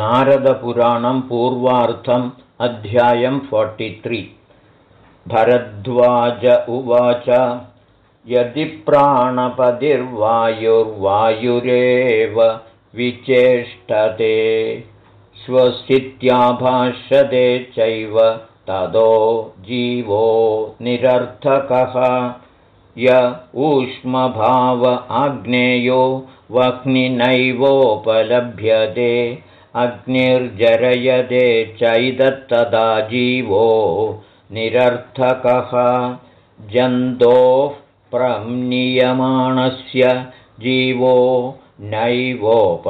नारदपुराणं पूर्वार्थम् अध्यायं फोर्टित्रि भरद्वाज उवाच यदि प्राणपतिर्वायुर्वायुरेव विचेष्टते स्वस्थित्याभाषते चैव ततो जीवो निरर्थकः। य ऊष्मभाव आग्नेयो वह्निनैवोपलभ्यते अग्निर्जरयते चैदत्तदा जीवो निरर्थकः। जन्तोः प्रम्नियमाणस्य जीवो नैवोपलभ्यते।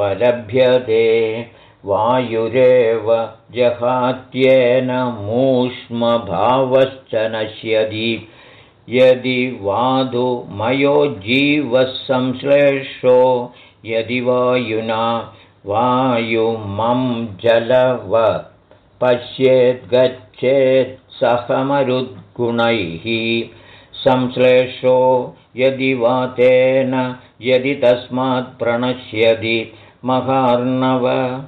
वायुरेव जहात्येन मूष्मभावश्च नश्यति। यदि वाधुमयो जीवः संश्लेषो यदि वायुना वायुमं जलवत् पश्येद्गच्छेत् सहमरुद्गुणैः। संश्लेषो यदि वा तेन यदि तस्मात् प्रणश्यति। महार्णव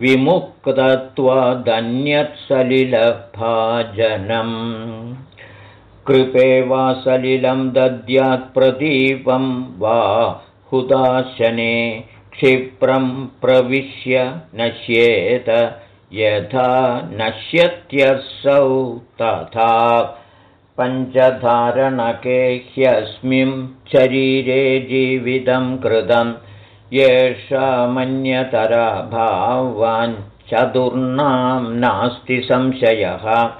विमुक्तत्वादन्यत्सलिलभाजनम्। कृपे वा सलिलं दद्यात्प्रदीपं वा हुदाशने क्षिप्रं प्रविश्य नश्येत यथा नश्यत्यसौ तथा पञ्चधारणके ह्यस्मिन् शरीरे जीवितं कृतं। येषा मन्यतरा भावाञ्चतुर्णां नास्ति संशयः।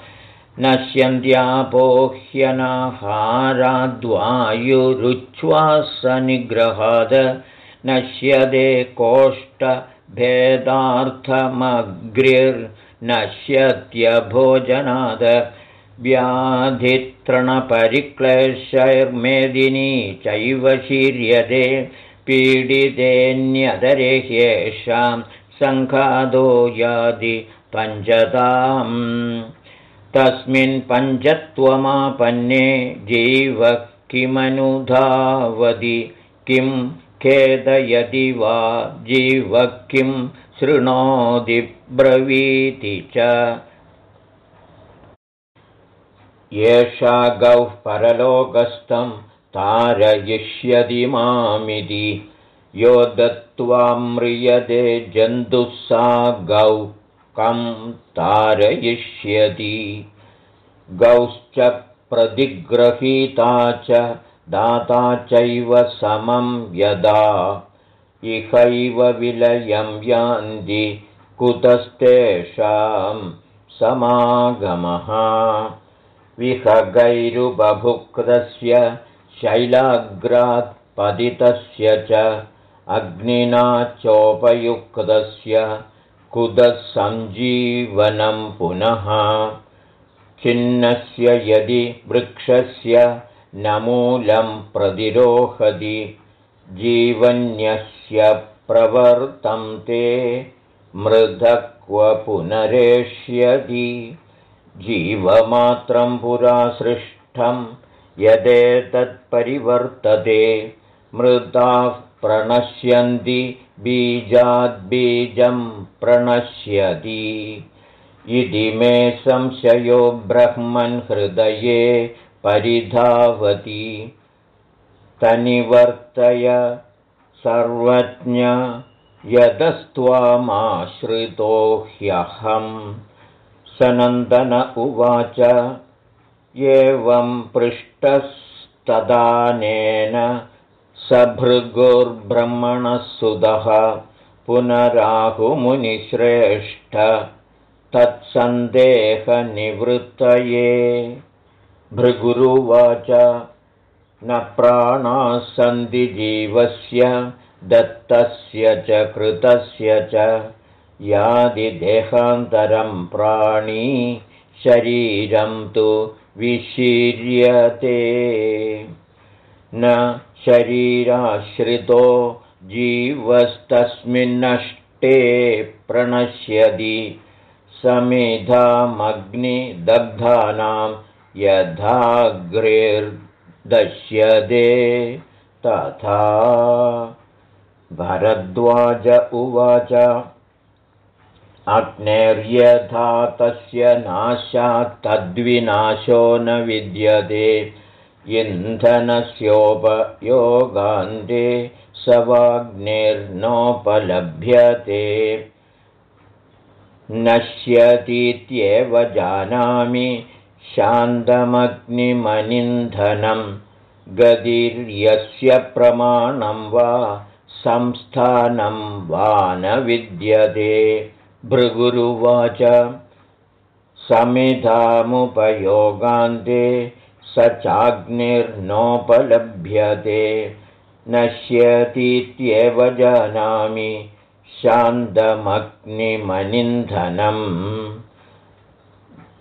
नश्यन्त्यापोह्यनाहाराद्वायुरुच्छ्वासनिग्रहाद नश्यदे कोष्ठभेदार्थमग्रिर्नश्यत्यभोजनाद व्याधितृणपरिक्लेशैर्मेदिनी चैव शीर्यते पीडितेऽन्यतरे ह्येषां सङ्घादो यादि पञ्चताम्। तस्मिन् पञ्चत्वमापन्ने जीव किमनुधावति? किं खेदयति वा जीव किं शृणोति ब्रवीति च। एषा गौः परलोकस्थं तारयिष्यति मामिति। यो दत्त्वा म्रियते जन्तुः सा गौ कं तारयिष्यति। गौश्च प्रतिग्रहीता च दाता चैव समं यदा इहैव विलयं यान्ति कुतस्तेषां समागमः। विहगैरुपभुक्तस्य शैलाग्रात् पतितस्य च अग्निना चोपयुक्तस्य कुदसञ्जीवनं पुनः। छिन्नस्य यदि वृक्षस्य न मूलं प्रतिरोहति जीवन्यस्य प्रवर्तं ते मृधक्व पुनरेष्यति जीवमात्रं पुरा सृष्टं यदेतत्परिवर्तते मृताः प्रणश्यन्ति बीजाद्बीजं प्रणश्यति इति मे संशयो ब्रह्मन् हृदये परिधावति। तनिवर्तय सर्वज्ञ यतस्त्वामाश्रितो ह्यहम् सनन्दन उवाच एवं पृष्टस्तदानेन सुतः पुनराहुमुनिश्रेष्ठ तत्सन्देहनिवृत्तये भृगुरुवाच। न प्राणाः सन्ति जीवस्य दत्तस्य च कृतस्य च। यादिदेहान्तरं प्राणी शरीरं तु विशीर्यते। न शरीराश्रितो जीवस्तस्मिन्नष्टे प्रणश्यति समिधामग्निदग्धानां यथाग्रेर्दश्यते तथा। भरद्वाज उवाच अग्नेर्यथा तस्य नाशात्तद्विनाशो न विद्यते। इन्धनस्योपयोगान्ते स वाग्नेर्नोपलभ्यते नश्यतीत्येव जानामि शान्तमग्निमनिन्धनं गतिर्यस्य प्रमाणं वा संस्थानं वा न विद्यते। भृगुरुवाच समिधामुपयोगान्ते स चाग्निर्नोपलभ्यते। नश्यतीत्येव जानामि शान्तमग्निमनिन्धनम्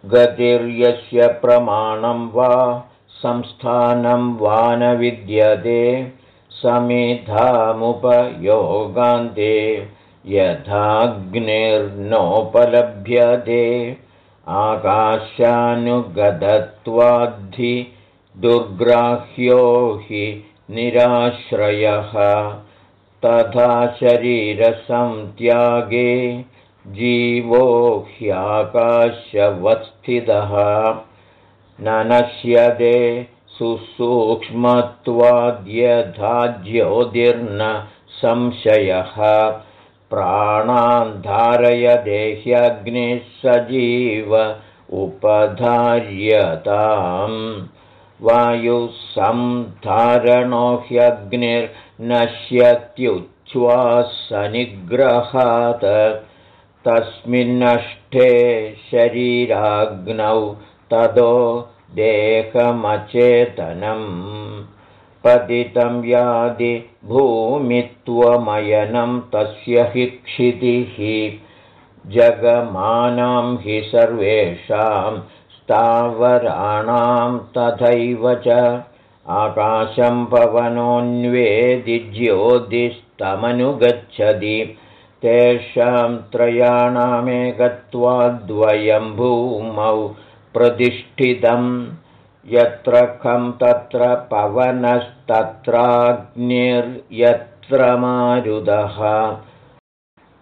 गतिर्यस्य प्रमाणं वा संस्थानं वा न विद्यते। समिधामुपयोगान्ते यथाग्निर्नोपलभ्यते। आकाशानुगतत्वाद्धि दुर्ग्राह्यो हि निराश्रयः। तथा शरीरसंत्यागे जीवो ह्याकाशवस्थितः न सुसूक्ष्मत्वाद्यथा ज्योतिर्न संशयः प्राणान्धारयदेह्यग्निः सजीव उपधार्यताम्। वायुसंधारणो ह्यग्निर्नश्यत्युच्छ्वासनिग्रहात् तस्मिन्नष्टे शरीराग्नौ ततो देहमचेतनम्। पतितं यादि भूमित्वमयनं तस्य हि क्षितिः। जगमानां हि सर्वेषां स्थावराणां तथैव च। आकाशं पवनोऽन्वेदि ज्योतिस्तमनुगच्छति तेषां त्रयाणामेकत्वाद्वयं भूमौ प्रतिष्ठितम् यत्र खं तत्र पवनस्तत्राग्निर्यत्र मारुदः।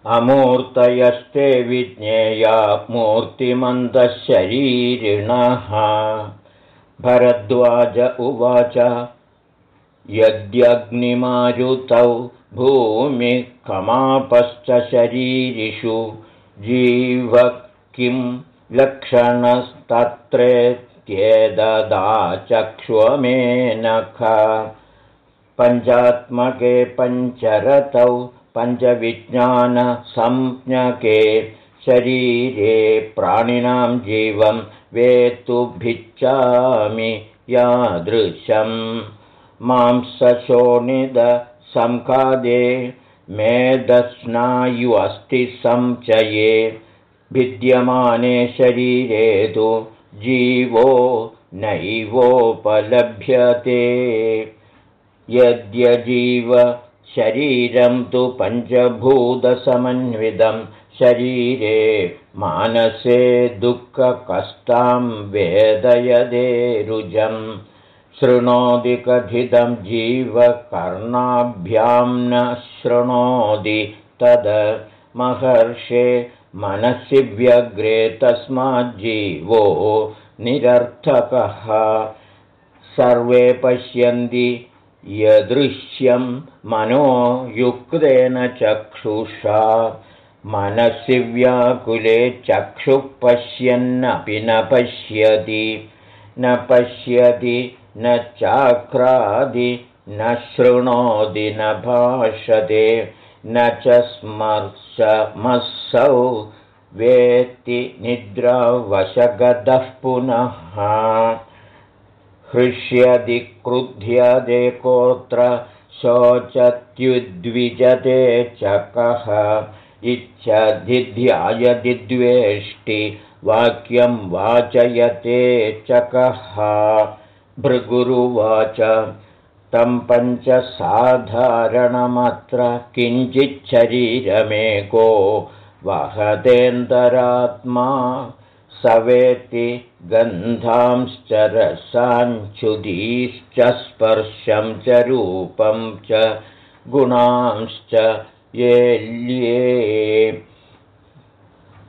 अमूर्तयस्ते विज्ञेया मूर्तिमन्तशरीरिणः भरद्वाज उवाच यद्यग्निमारुतौ भूमिकमापश्च शरीरिषु जीव किं लक्षणस्तत्रे चक्ष्वमेनख पञ्चात्मके पञ्चरतौ पञ्चविज्ञानसंज्ञके शरीरे प्राणिनां जीवं वेत्तुभिच्छामि यादृशम् मांसशोणिदसंखादे मेधस्नायु अस्ति भिद्यमाने शरीरे तु जीवो नैवोपलभ्यते। यद्यजीव शरीरं तु पञ्चभूतसमन्वितं शरीरे मानसे दुःखकष्टां वेदयदे रुजं शृणोति कथितं जीवकर्णाभ्यां न शृणोति तद महर्षे मनसि व्यग्रे तस्माज्जीवो निरर्थकः। सर्वे पश्यन्ति यदृश्यं मनोयुक्तेन चक्षुषा। मनसि व्याकुले चक्षुः पश्यन्नपि न पश्यति। न पश्यति न चाक्रादि न शृणोति न भाषते न च स्मर्शमसौ वेत्ति निद्रावशगतः पुनः। हृष्यदि क्रुध्यदेकोऽत्र शोचत्युद्विजते चकः। इच्छधिध्यायदिद्वेष्टि वाक्यं वाचयते चकः भृगुरुवाच। तं पञ्चसाधारणमत्र किञ्चिच्छरीरमेको वहतेन्दरात्मा सवेति गन्धांश्च रसाञ्छुदीश्च स्पर्शं च रूपं च गुणांश्च येल्ये।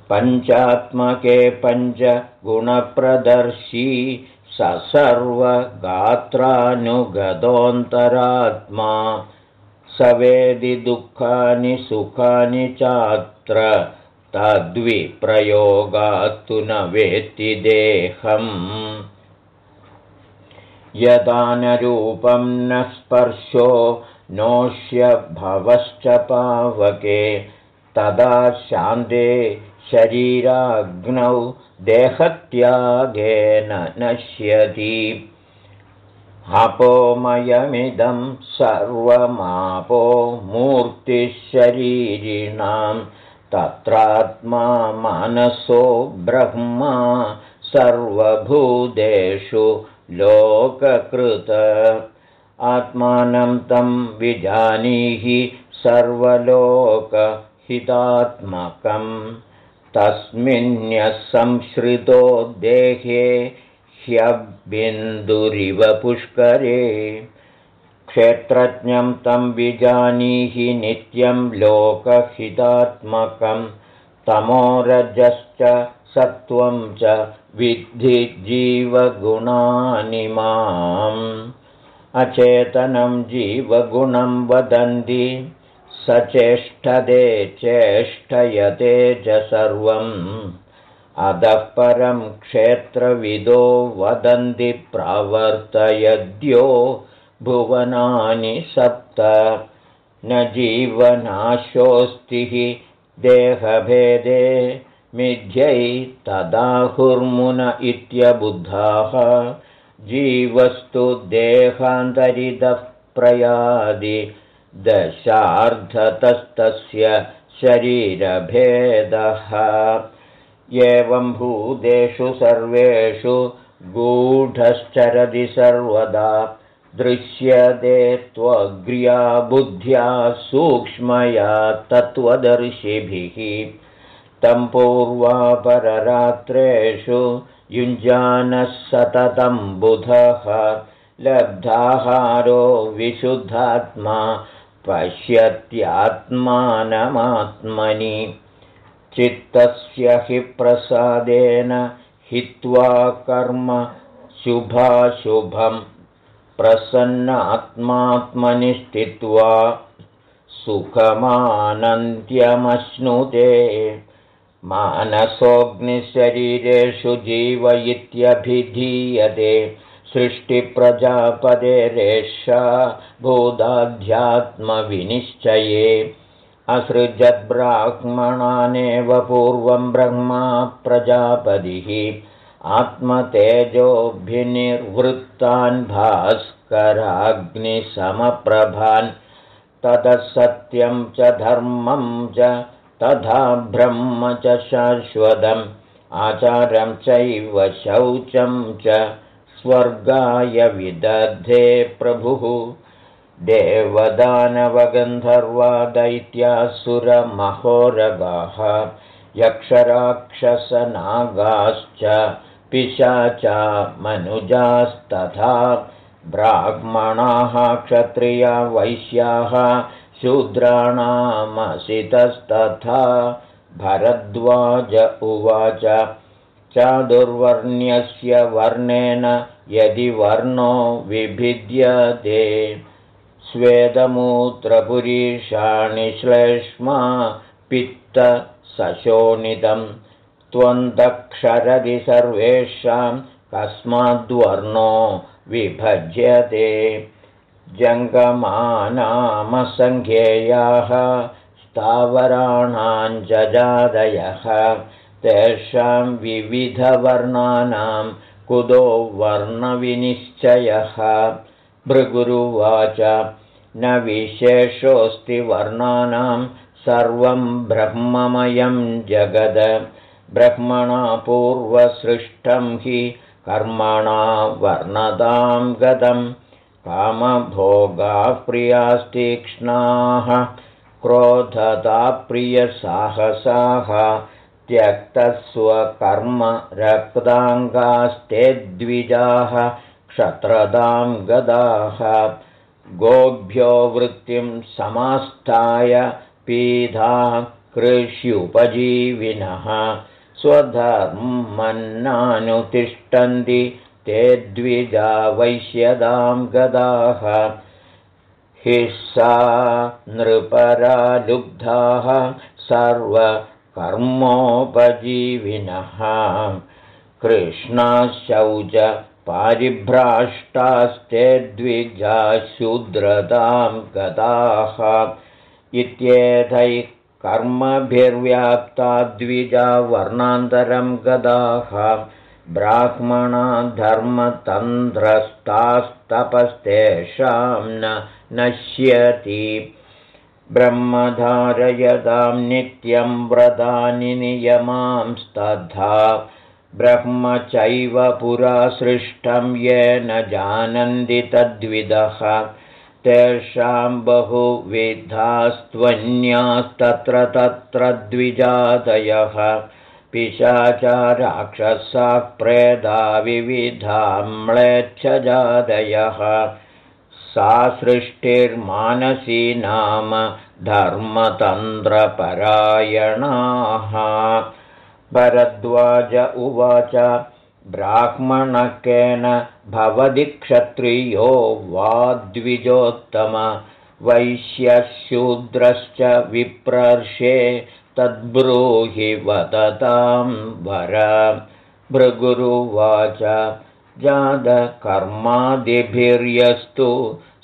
पञ्चात्मके पञ्चगुणप्रदर्शी स सर्वगात्रानुगतोऽन्तरात्मा। स वेदि दुःखानि सुखानि चात्र तद्विप्रयोगात्तु न वेत्ति देहम्। यदा न रूपं न स्पर्शो नोष्य भवश्च पावके तदा शान्ते शरीराग्नौ देहत्यागेन नश्यति। अपोमयमिदं सर्वमापो मूर्तिशरीरिणां तत्रात्मा मनसो ब्रह्मा सर्वभूतेषु लोककृत। आत्मानं तं विजानीहि सर्वलोकहितात्मकं तस्मिन्यसंश्रितो देहे ह्यबिन्दुरिव पुष्करे। क्षेत्रज्ञं तं विजानीहि नित्यं लोकहितात्मकं तमोरजश्च सत्त्वं च विद्धि जीवगुणानि माम्। अचेतनं जीवगुणं वदन्ति सचेष्टदे चेष्टयते च सर्वम्। अधः परं क्षेत्रविदो वदन्ति प्रावर्तयद्यो भुवनानि सप्त। न जीवनाशोऽस्तिः देहभेदे मिथ्यै तदाहुर्मुन इत्यबुद्धाः। जीवस्तु देहान्तरितः प्रयादि दशार्धतस्तस्य शरीरभेदः। एवं भूतेषु सर्वेषु गूढश्चरदि सर्वदा। दृश्यते त्वग्र्या बुद्ध्या सूक्ष्मया तत्त्वदर्शिभिः। तं पूर्वापररात्रेषु युञ्जानः सततं बुधः। लब्धाहारो विशुद्धात्मा पश्यत्यात्मानमात्मनि। चित्तस्य हि प्रसादेन हित्वा कर्म शुभाशुभं प्रसन्नात्मात्मनि स्थित्वा सुखमानन्त्यमश्नुते। मानसोऽग्निशरीरेषु जीव इत्यभिधीयते सृष्टिप्रजापदेरेषा भूताध्यात्मविनिश्चये असृजद्ब्राह्मणानेव पूर्वं ब्रह्मा प्रजापतिः। आत्मतेजोऽभिनिर्वृत्तान् भास्कराग्निसमप्रभान्। ततः सत्यं च धर्मं च तथा ब्रह्म च शाश्वतम्। आचारं चैव शौचं च स्वर्गाय विदधे प्रभुः। देवदानवगन्धर्वादैत्यासुरमहोरगाः यक्षराक्षसनागाश्च पिशाचा मनुजास्तथा ब्राह्मणाः क्षत्रिया वैश्याः शूद्राणामसितस्तथा भरद्वाज उवाच। चादुर्वर्ण्यस्य वर्णेन यदि वर्णो विभिद्यते स्वेदमूत्रपुरीषाणि श्लेष्मा पित्तसशोणितं त्वन्तक्षरदि सर्वेषां कस्माद्वर्णो विभज्यते। जङ्गमानामसङ्ख्येयाः स्थावराणाञ्जजादयः तेषां विविधवर्णानां कुतो वर्णविनिश्चयः। भृगुरुवाच न विशेषोऽस्ति वर्णानां सर्वं ब्रह्ममयं जगद। ब्रह्मणा पूर्वसृष्टं हि कर्मणा वर्णतां गतम् कामभोगाप्रियास्तीक्ष्णाः क्रोधताप्रियसाहसाः त्यक्तस्वकर्मरक्ताङ्गास्ते द्विजाः क्षत्रदां गदाः गोभ्यो वृत्तिं समास्थाय पीधा कृष्युपजीविनः। स्वधर्मन्नानुतिष्ठन्ति ते द्विजा वैश्यदां गदाः। हि सा नृपरालुब्धाः सर्वकर्मोपजीविनः कृष्णाशौच पारिभ्राष्टास्ते द्विजा शूद्रतां गताः इत्येतैः कर्मभिर्व्याप्ता द्विजा वर्णान्तरं गदाः। ब्राह्मणा धर्मतन्त्रस्तास्तपस्तेषां न नश्यति ब्रह्मधारयदां नित्यं व्रतानि नियमांस्तथा ब्रह्म चैव पुरा सृष्टं येन जानन्ति तद्विदः। तेषां बहुविधास्त्वन्यास्तत्र तत्र द्विजातयः। पिशाचाराक्षसाः प्रेदा विविधाम्लेच्छजादयः सा सृष्टिर्मानसी नाम धर्मतन्त्रपरायणाः। भरद्वाज उवाच ब्राह्मणकेन भवति क्षत्रियो वा द्विजोत्तम वैश्यशूद्रश्च विप्रर्षे तद्ब्रूहि वदतां वर। भृगुरुवाच जातकर्मादिभिर्यस्तु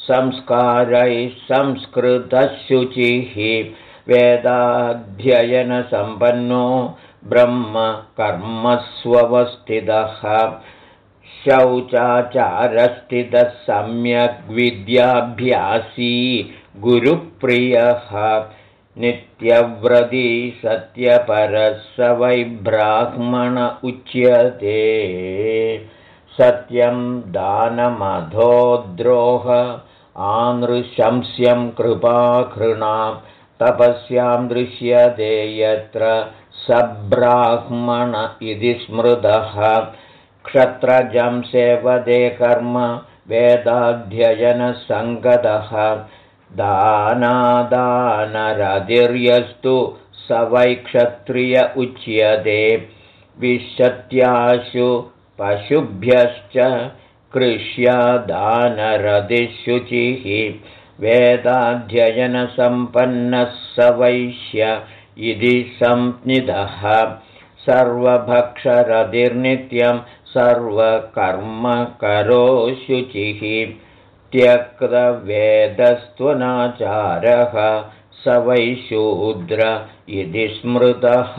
संस्कारैः संस्कृतशुचिः वेदाध्ययनसम्पन्नो ब्रह्म कर्मस्वस्थितः शौचाचारस्थितः सम्यग्विद्याभ्यासी गुरुप्रियः नित्यव्रती सत्यपरः स वै ब्राह्मण उच्यते सत्यं दानमधोद्रोह आनृशंस्यं कृपाकृणां तपस्यां दृश्यते यत्र सब्राह्मण इति स्मृतः। क्षत्रजं सेवदे कर्म वेदाध्ययनसङ्गतः। दानादानरतिर्यस्तु स वै क्षत्रिय उच्यते। विशत्याशु पशुभ्यश्च कृष्यादानरतिशुचिः वेदाध्ययनसम्पन्नः स वैश्य इति संज्ञितः। सर्वभक्षरतिर्नित्यं सर्वकर्मकरोशुचिः त्यक्तवेदस्त्वनाचारः स वै शूद्र इति स्मृतः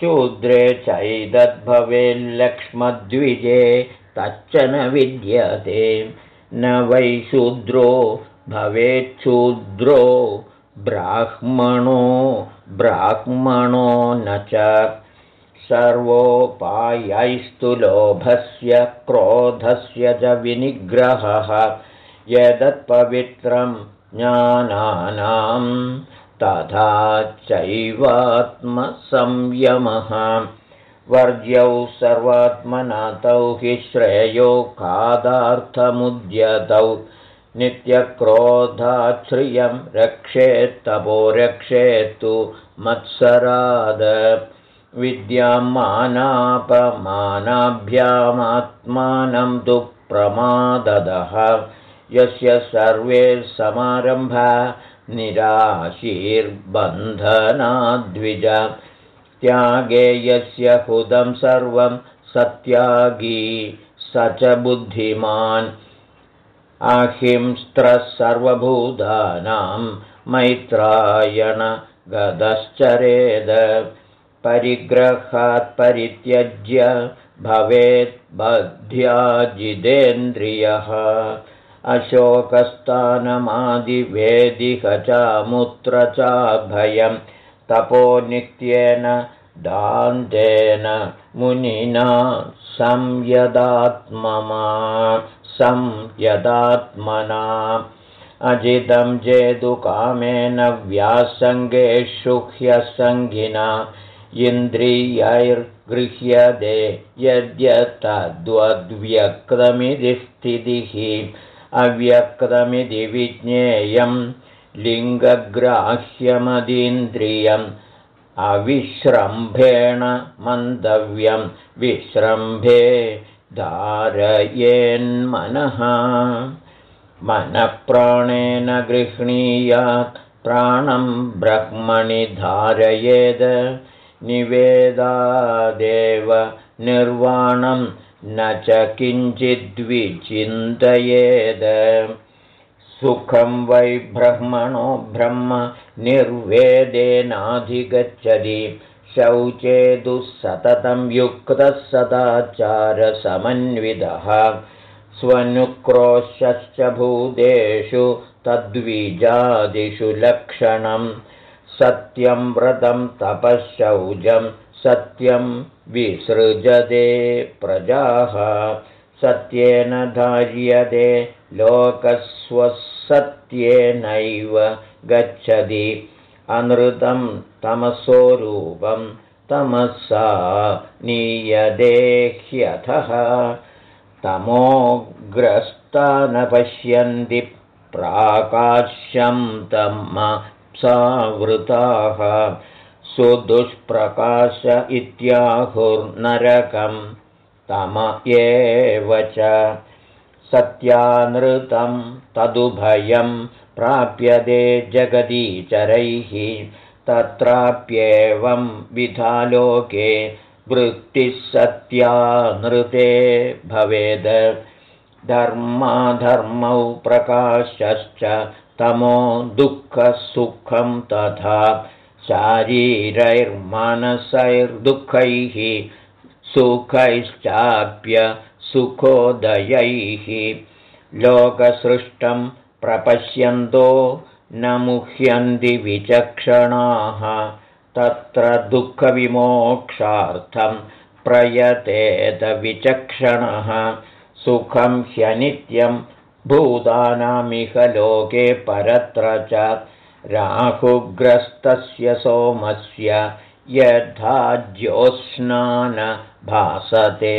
शूद्रे चैदद्भवेल्लक्ष्मद्विजे तच्च न विद्यते। न वै शूद्रो भवेच्छूद्रो ब्राह्मणो ब्राह्मणो न च। सर्वोपायैस्तु लोभस्य क्रोधस्य च विनिग्रहः। यदत्पवित्रं ज्ञानानां तथा चैवात्मसंयमः। वर्ज्यौ सर्वात्मनातौ हि श्रेयो खादार्थमुद्यतौ नित्यक्रोधाश्रियं रक्षेत्तपो रक्षेत्तु मत्सराद। विद्यां मानापमानाभ्यामात्मानं दुःप्रमाददः यस्य सर्वे समारम्भा निराशीर्बन्धनाद्विज त्यागे यस्य हुदं सर्वं सत्यागी स च बुद्धिमान्। अहिंस्त्रः सर्वभूतानां मैत्रायणगदश्चरेद। परिग्रहात् परित्यज्य भवेत् बध्याजिदेन्द्रियः अशोकस्थानमादिवेदिह चामुत्र चाभयं तपो नित्येन दान्तेन मुनिना संयदात्ममा संयदात्मना। अजितं जेदुकामेन व्यासङ्गेषु ह्यसङ्गिना इन्द्रियैर्गृह्यते यद्यतद्वद्व्यक्तमिति स्थितिः अव्यक्तमिति विज्ञेयं लिङ्गग्राह्यमदीन्द्रियं अविश्रम्भेण मन्तव्यं विश्रम्भे धारयेन्मनः। मनःप्राणेन गृह्णीयात् प्राणं ब्रह्मणि धारयेद। निवेदादेव निर्वाणं न च किञ्चिद्विचिन्तयेद। सुखं वै ब्रह्मणो ब्रह्म निर्वेदेनाधिगच्छति। शौचे दुःसततं युक्तः सदाचारसमन्वितः स्वनुक्रोशश्च भूतेषु तद्विजादिषु लक्षणं सत्यं व्रतं तपःशौजं सत्यं विसृजते प्रजाः सत्येन धार्यते लोकस्वसत्येनैव गच्छति। अनृतं तमसोरूपं तमसा नीयते ह्यथः। तमोग्रस्ता न पश्यन्ति प्राकाश्यं तमसावृताः सुदुष्प्रकाश इत्याहुर्नरकं तम एव च। सत्यानृतं तदुभयं प्राप्यते जगदीचरैः। तत्राप्येवं विधालोके वृत्तिः सत्यानृते भवेद्। धर्माधर्मौ प्रकाशश्च तमो दुःखसुखं तथा शारीरैर्मानसैर्दुःखैः सुखैश्चाप्य सुखोदयैः। लोकसृष्टं प्रपश्यन्तो न मुह्यन्ति विचक्षणाः तत्र दुःखविमोक्षार्थं प्रयतेतविचक्षणः सुखं ह्यनित्यं भूतानामिह लोके परत्र च राहुग्रस्तस्य सोमस्य यथा ज्योत्स्नान भासते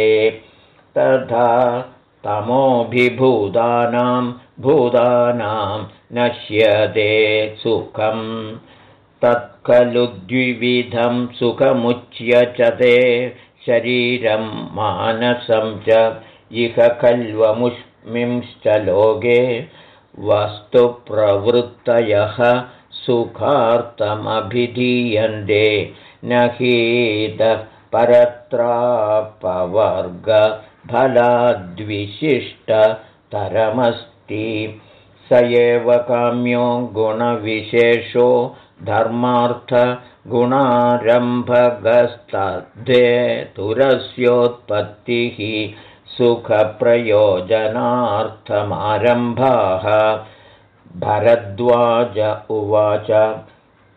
तथा तमोभिभूतानां भूतानां नश्यते सुखं तत्खलु द्विविधं सुखमुच्य च ते शरीरं मानसं च इह खल्वमुष्मिंश्च लोके वस्तुप्रवृत्तयः सुखार्थमभिधीयन्ते। न हीतः परत्रापवर्गफलाद्विशिष्टतरमस्ति स एव काम्यो गुणविशेषो धर्मार्थगुणारम्भगस्तद्धेतुरस्योत्पत्तिः सुखप्रयोजनार्थमारम्भाः। भरद्वाज उवाच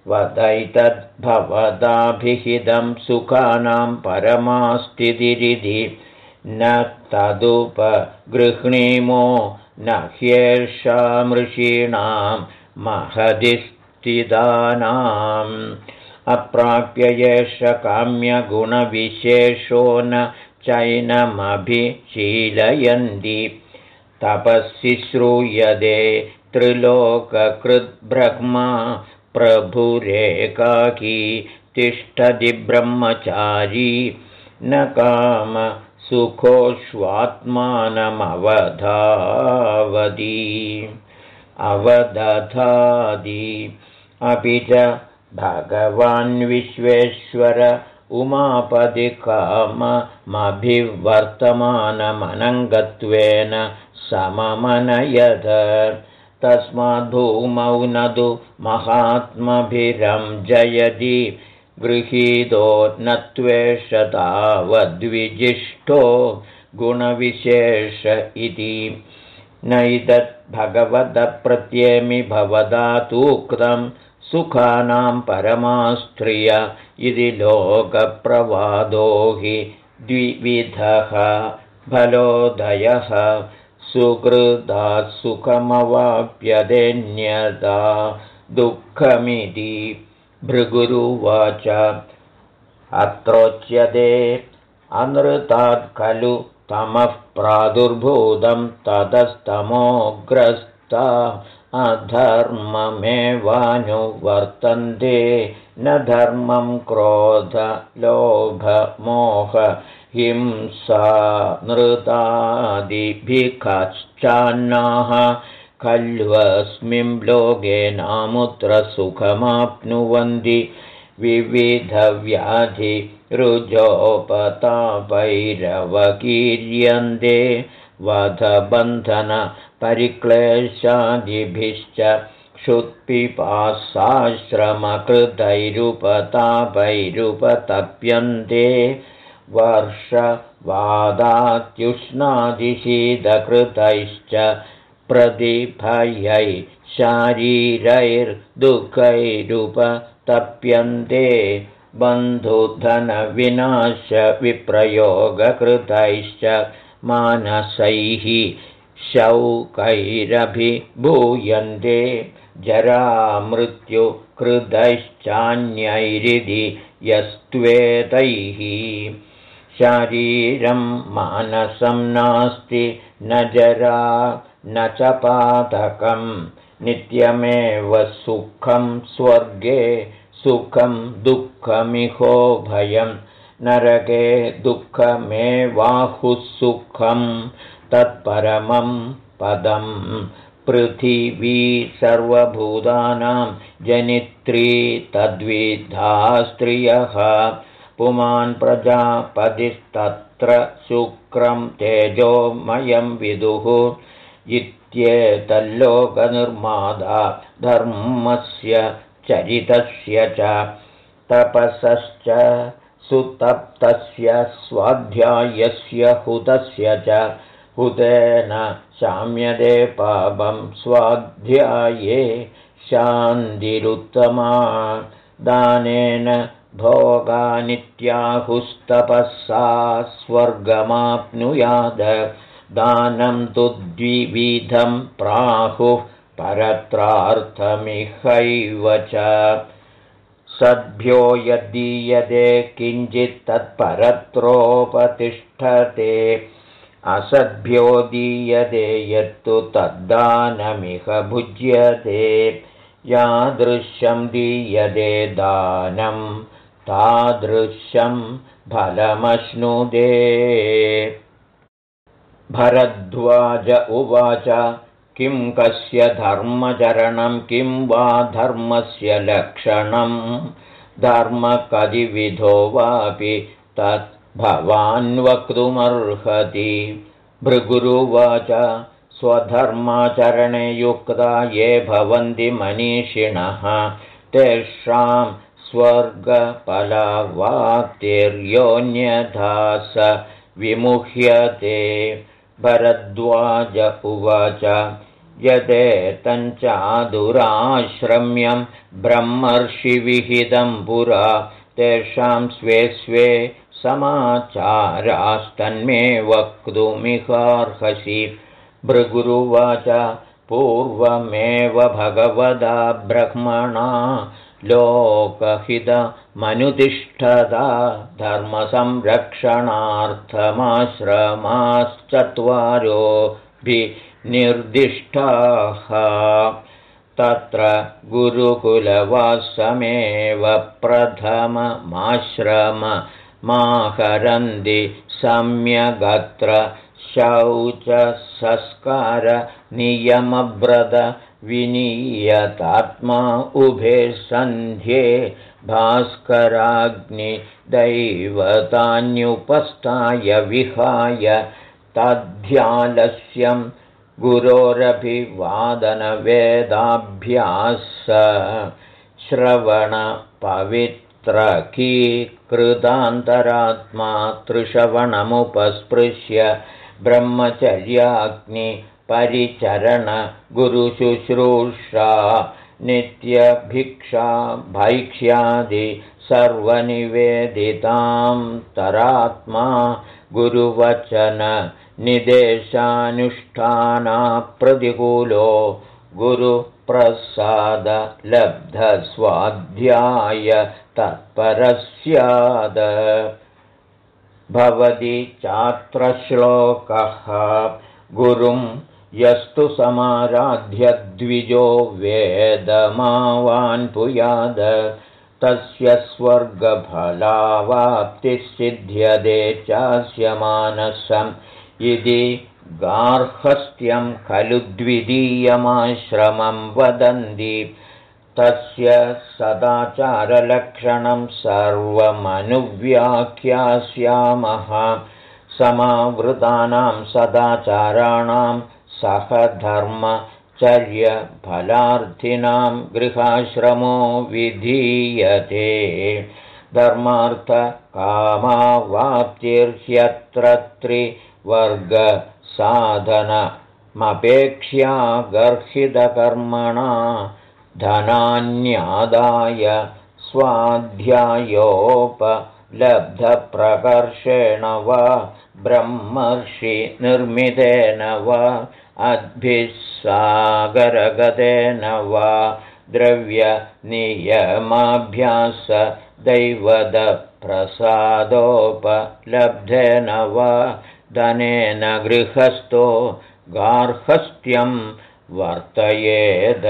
वदैतद्भवदाभिहितं सुखानां परमास्तिरिति न तदुपगृह्णीमो न ह्येषामृषीणां महदिस्थितानाम्। अप्राप्य एष काम्यगुणविशेषो न चैनमभिशीलयन्ति। तपसि श्रूयते त्रिलोककृद्ब्रह्मा प्रभुरेकाकी तिष्ठति ब्रह्मचारी। न काम सुखोष्वात्मानमवधावदी अवदधादि अपि च भगवान् विश्वेश्वर उमापदिकामभिवर्तमानमनङ्गत्वेन सममनयद। तस्माद्भूमौ न तु महात्मभिरं जयति गृहीतो न त्वेषतावद्विजिष्टो गुणविशेष इति। नैतद्भगवदप्रत्येमि भवदातूक्तं सुखानां परमास्त्रिय इति लोकप्रवादो हि द्विविधः। फलोदयः सुकृतात् सुखमवाप्यदेन्यदा दुःखमिति भृगुरुवाच। अत्रोच्यते अनृतात् खलु तमः प्रादुर्भूतं ततस्तमोग्रस्ता अधर्ममेवानुवर्तन्ते न धर्मं क्रोध लोभमोह हिंसा नृतादिभिखश्चान्नाः। खल्वस्मिन् लोके नामुत्र सुखमाप्नुवन्ति विविधव्याधिरुजोपतापैरवकीर्यन्ते वधबन्धनपरिक्लेशादिभिश्च क्षुत्पिपासाश्रमकृतैरुपतापैरुपतप्यन्ते वर्षवादात्युष्णादिशीतकृतैश्च प्रतिभयै शारीरैर्दुःखैरुपतप्यन्ते बन्धुधनविनाशविप्रयोगकृतैश्च मानसैः शौकैरभिभूयन्ते। जरामृत्युकृतैश्चान्यैरिति यस्त्वेतैः। शारीरं मानसं नास्ति न जरा न च पातकं। नित्यमेव सुखं स्वर्गे सुखं दुःखमिहो भयं। नरके दुःखमेवाहुः सुखं तत्परमं पदं पृथिवी सर्वभूतानां जनित्री तद्विधा स्त्रियः पुमान् प्रजापतिस्तत्र शुक्रं तेजोमयं विदुः इत्येतल्लोकनिर्मादा धर्मस्य चरितस्य च तपसश्च सुतप्तस्य स्वाध्यायस्य हुतस्य च हुतेन शाम्यदे पापं स्वाध्याये शान्तिरुत्तमा दानेन भोगानित्याहुस्तपःसा स्वर्गमाप्नुयाद। दानं तु द्विविधं प्राहुः परत्रार्थमिहैव च। सद्भ्यो यद्दीयते किञ्चित् तत्परत्रोपतिष्ठते असद्भ्यो दीयते यत्तु तद्दानमिह भुज्यते। यादृश्यं दीयते दानं तादृश्यं फलमश्नुदे भरद्वाज उवाच किं कस्य धर्मचरणं किं वा धर्मस्य लक्षणं? धर्मकदिविधो वापि तत् भवान् वक्तुमर्हति भृगुरुवाच स्वधर्माचरणे युक्ता ये भवन्ति मनीषिणः। तेषां स्वर्गफलवाप्तिर्योऽन्यथा स विमुह्यते। भरद्वाज उवाच यदेतञ्चादुराश्रम्यं ब्रह्मर्षिविहितं पुरा तेषां स्वे स्वे समाचारास्तन्मे वक्तुमिहार्हसि भृगुरुवाच पूर्वमेव भगवदा ब्रह्मणा लोकहितमनुतिष्ठदा धर्मसंरक्षणार्थमाश्रमाश्चत्वारोऽभिनिर्दिष्टाः। तत्र गुरुकुलवासमेव प्रथममाश्रममाहरन्ति सम्यगत्र शौचसंस्कारनियमव्रत विनीयतात्मा उभे सन्ध्ये भास्कराग्निदैवतान्युपस्थाय विहाय तद्ध्यालस्यं गुरोरभिवादनवेदाभ्यास श्रवणपवित्रकीकृतान्तरात्मा तृषवणमुपस्पृश्य ब्रह्मचर्याग्निपरिचरणगुरुशुश्रूषा नित्यभिक्षा भैक्ष्यादि सर्वनिवेदितां तरात्मा गुरुवचन निदेशानुष्ठानाप्रतिकूलो गुरुप्रसादलब्धस्वाध्याय तत्परस्याद। भवति चात्रश्लोकः। गुरुं यस्तु समाराध्यद्विजो वेदमावान् पुयाद। तस्य स्वर्गफलावाप्तिसिध्यदे चास्य मानसम् इति गार्हस्थ्यं खलु द्वितीयमाश्रमं वदन्ति। तस्य सदाचारलक्षणं सर्वमनुव्याख्यास्यामः। समावृतानां सदाचाराणां सहधर्मचर्यफलार्थिनां गृहाश्रमो विधीयते। धर्मार्थकामावाप्तिर्ह्यत्र त्रिवर्गसाधनमपेक्ष्या गर्हितकर्मणा धनान्यादाय स्वाध्यायोपलब्धप्रकर्षेण वा ब्रह्मर्षिनिर्मितेन वा अद्भिः सागरगतेन वा द्रव्यनियमाभ्यासदैवदप्रसादोपलब्धेन वा धनेन गृहस्थो गार्हस्थ्यं वर्तयेद।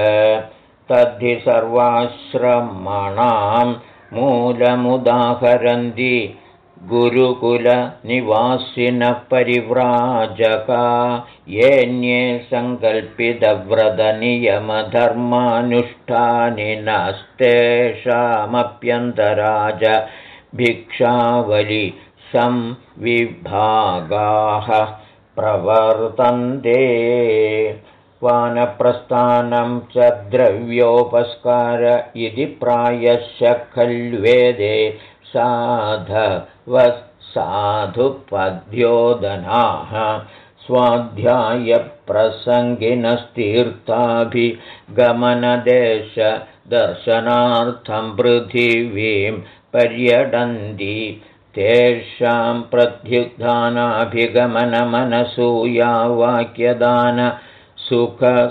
तद्धि सर्वाश्रमणां मूलमुदाहरन्ति गुरुकुलनिवासिनः परिव्राजका येऽन्ये सङ्कल्पितव्रतनियमधर्मानुष्ठानि नस्तेषामप्यन्तराज भिक्षावलि संविभागाः प्रवर्तन्ते। वानप्रस्थानं च द्रव्योपस्कार इति प्रायश्च खल्वेदे। साधुपद्योदनाः स्वाध्यायप्रसङ्गिनस्तीर्थाभिगमनदेशदर्शनार्थं पृथिवीं पर्यटन्ति तेषां प्रत्युत्थानाभिगमनमनसूया वाक्यदान सुखसत्कारासन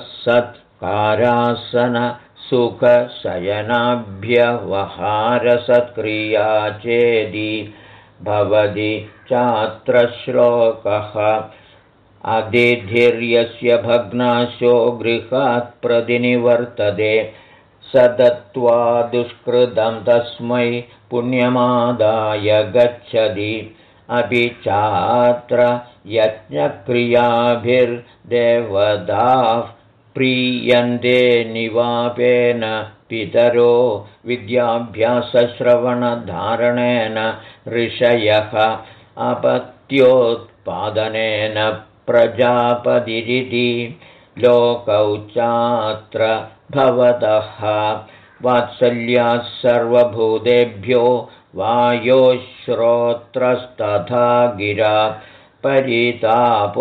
सुखशयनाभ्यवहारसत्क्रिया चेदि भवति चात्र श्लोकः अधिधिर्यस्य भग्नाशो गृहात् प्रतिनिवर्तते स दत्त्वा दुष्कृतं तस्मै पुण्यमादाय गच्छति। अपि चात्र यज्ञक्रियाभिर्देवदाः प्रीयन्ते निवापेन पितरो विद्याभ्यासश्रवणधारणेन ऋषयः अपत्योत्पादनेन प्रजापतिरिति। लोकौ चात्र भवतः वात्सल्याः सर्वभूतेभ्यो वायोश्रोत्रस्तथा गिरा परितापोदपकातश्च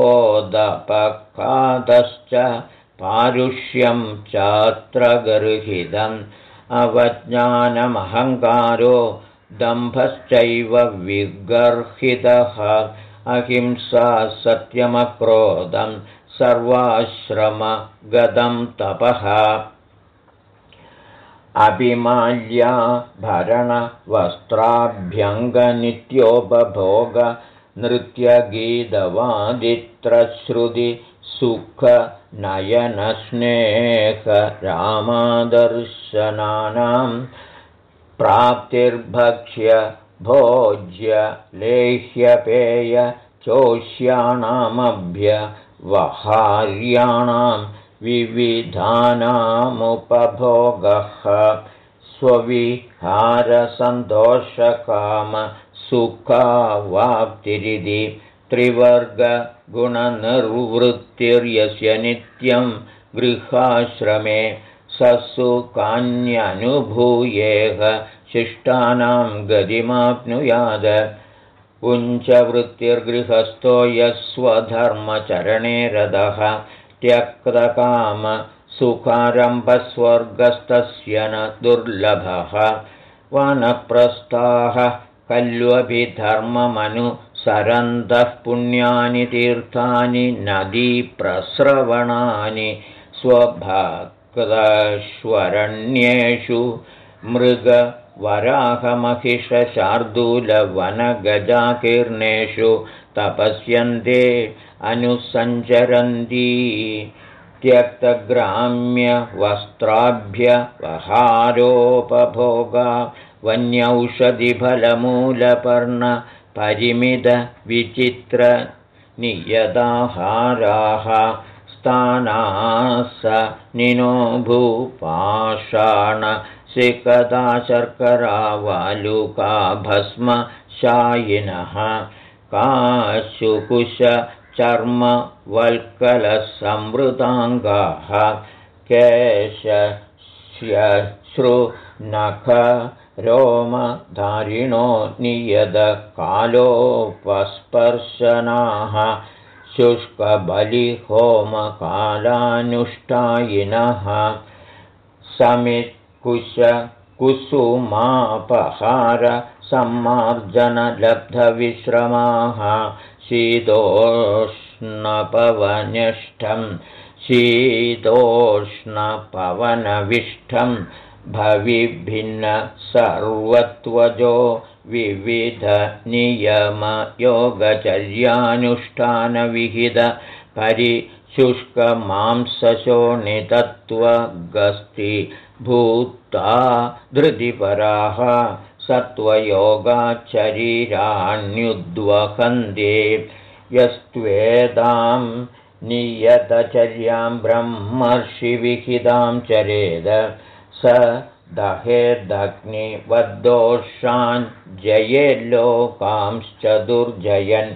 पारुष्यं चात्र गर्हितम् अवज्ञानमहङ्कारो दम्भश्चैव विगर्हितः अहिंसा सत्यमक्रोधं सर्वाश्रमगतं तपः अभिमाल्या भरणवस्त्राभ्यङ्गनित्योपभोग रामादर्शनानां प्राप्तिर्भक्ष्य भोज्य लेह्यपेय चोष्याणामभ्यवहार्याणां विविधानामुपभोगः स्वविहारसन्तोषकामसुखावाप्तिरिति त्रिवर्गगुणनिर्वृत्तिर्यस्य नित्यं गृहाश्रमे ससुकान्यनुभूयेह शिष्टानां गतिमाप्नुयाद उञ्चवृत्तिर्गृहस्थो यस्वधर्मचरणे त्यक्तकामसुखारम्भस्वर्गस्तस्य न दुर्लभः। वनप्रस्थाः पुण्यानि तीर्थानि नदीप्रस्रवणानि स्वभक्तश्वरण्येषु मृगवराहमहिषशार्दूलवनगजाकीर्णेषु तपस्यन्ते अनुसञ्चरन्ती त्यक्तग्राम्यवस्त्राभ्यवहारोपभोगा वन्यौषधिफलमूलपर्णपरिमितविचित्रनियदाहाराः स्थानास निनो भूपाषाणशिखदा शर्करा वालुका भस्मशायिनः काशुकुश चर्मवल्कलसंवृताङ्गाः केशश्रुनख रोमधारिणो नियदकालोपस्पर्शनाः शुष्कबलिहोमकालानुष्ठायिनः समित्कुशकुसुमापहारसम्मार्जनलब्धविश्रमाः शीतोष्णपवनिष्ठं शीतोष्णपवनविष्ठं भविभिन्न सर्वत्वजो विविधनियमयोगचर्यानुष्ठानविहित परिशुष्कमांसशोणितत्वगस्ति भूता धृतिपराः सत्त्वयोगाच्छरीराण्युद्वहन्ते यस्त्वेदां नियतचर्यां ब्रह्मर्षिविहितां चरेद। स दहेदग्निवद्दोषान् जयेल्लोकांश्च दुर्जयन्।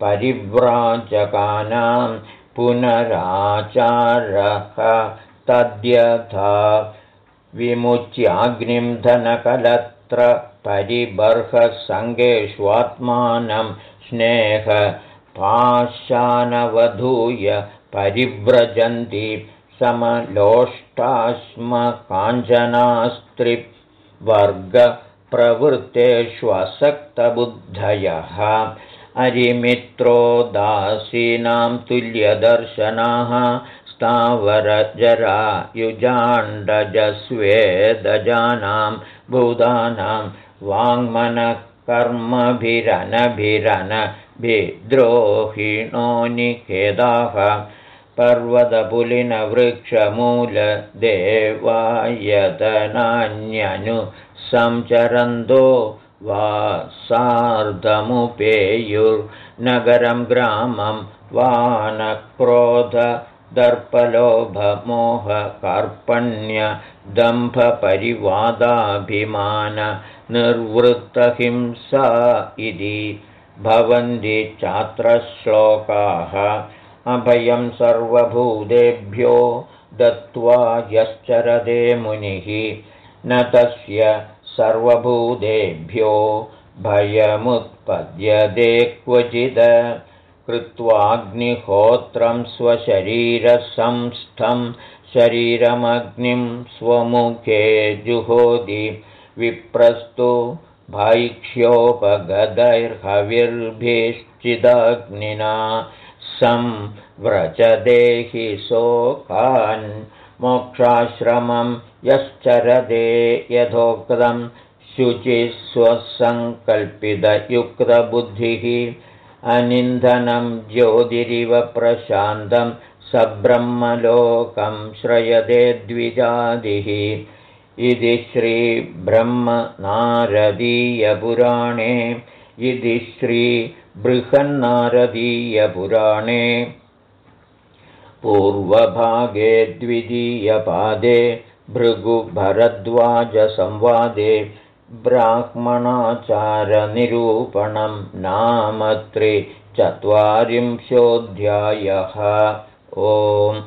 परिव्राजकानां पुनराचारः तद्यथा विमुच्याग्निं धनकलत्र परिबर्हसङ्गेष्वात्मानं स्नेहपाशानवधूय परिव्रजन्ति समलोष्टाश्मकाञ्चनास्त्रिवर्गप्रवृत्तेष्वसक्तबुद्धयः। अरिमित्रोदासीनां तुल्यदर्शनाः स्थावरजरा युजाण्डजस्वेदजानां भूतानां वाङ्मनकर्मभिरनभिरनभिद्रोहिणो निखेदाः पर्वतपुलिनवृक्षमूलदेवायतनान्यनु संचरन्दो वा सार्धमुपेयुर्नगरं ग्रामं वानक्रोधदर्पलोभमोहकर्पण्यदम्भपरिवादाभिमाननिर्वृत्तहिंसा इति भवन्ति चात्रश्लोकाः। अभयं सर्वभूतेभ्यो दत्त्वा यश्चरदे मुनिः। न तस्य सर्वभूतेभ्यो भयमुत्पद्यते क्वचिद कृत्वाग्निहोत्रं स्वशरीरसंस्थं शरीरमग्निं स्वमुखे जुहोति विप्रस्तु भैक्ष्योपगदैर्हविर्भिश्चिदग्निना संव्रजदेहि शोकान् मोक्षाश्रमं यश्चरदे यथोक्तं शुचिस्वसङ्कल्पितयुक्तबुद्धिः अनिन्दनं ज्योतिरिव प्रशान्तं सब्रह्मलोकं श्रयते द्विजादिः इति श्रीब्रह्मनारदीयपुराणे इति श्रीबृहन्नारदीयपुराणे। पूर्वभागे द्वितीयपादे भृगुभरद्वाजसंवादे ब्राह्मणाचारनिरूपणं नाम त्रिचत्वारिंशोऽध्यायः। ओम्